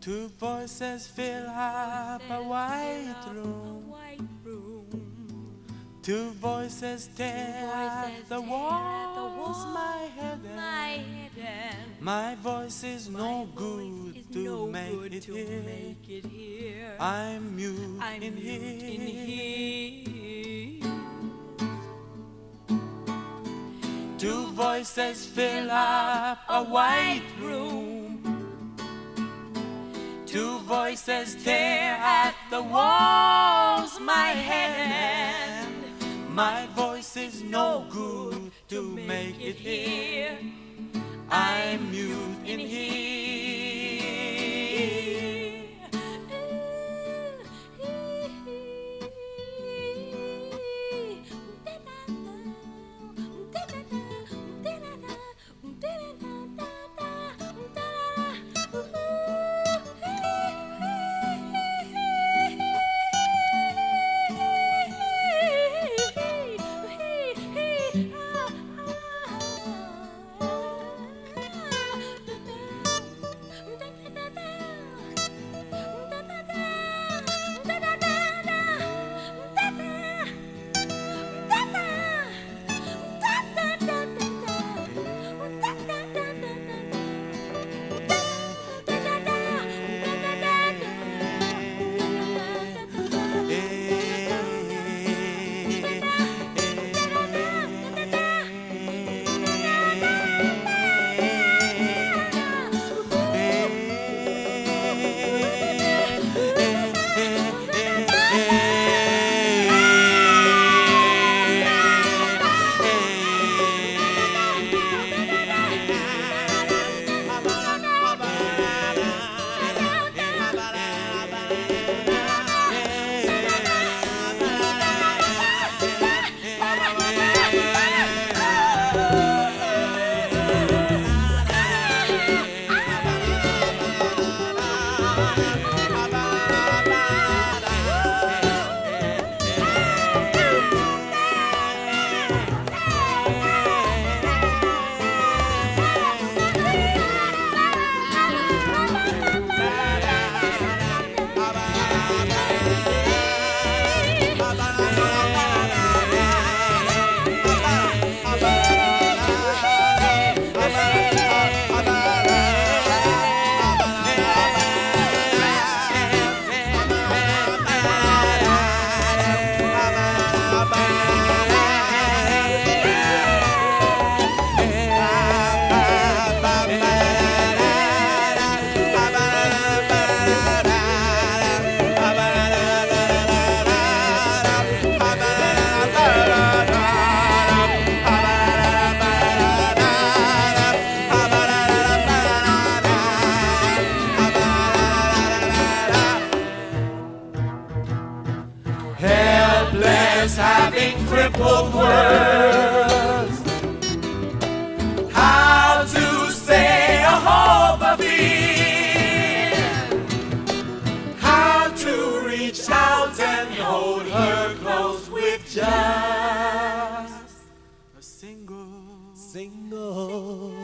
Two voices fill up a white room. Two voices tear at the walls, my head and My voice is no good to make it here. make it here. I'm mute I'm in here. in here. Two voices fill up a white room. Two voices tear at the walls, my head and my voice is no good to make it here. crippled words. How to say a hope of thee. How to reach out and hold her close with just a single, single. single.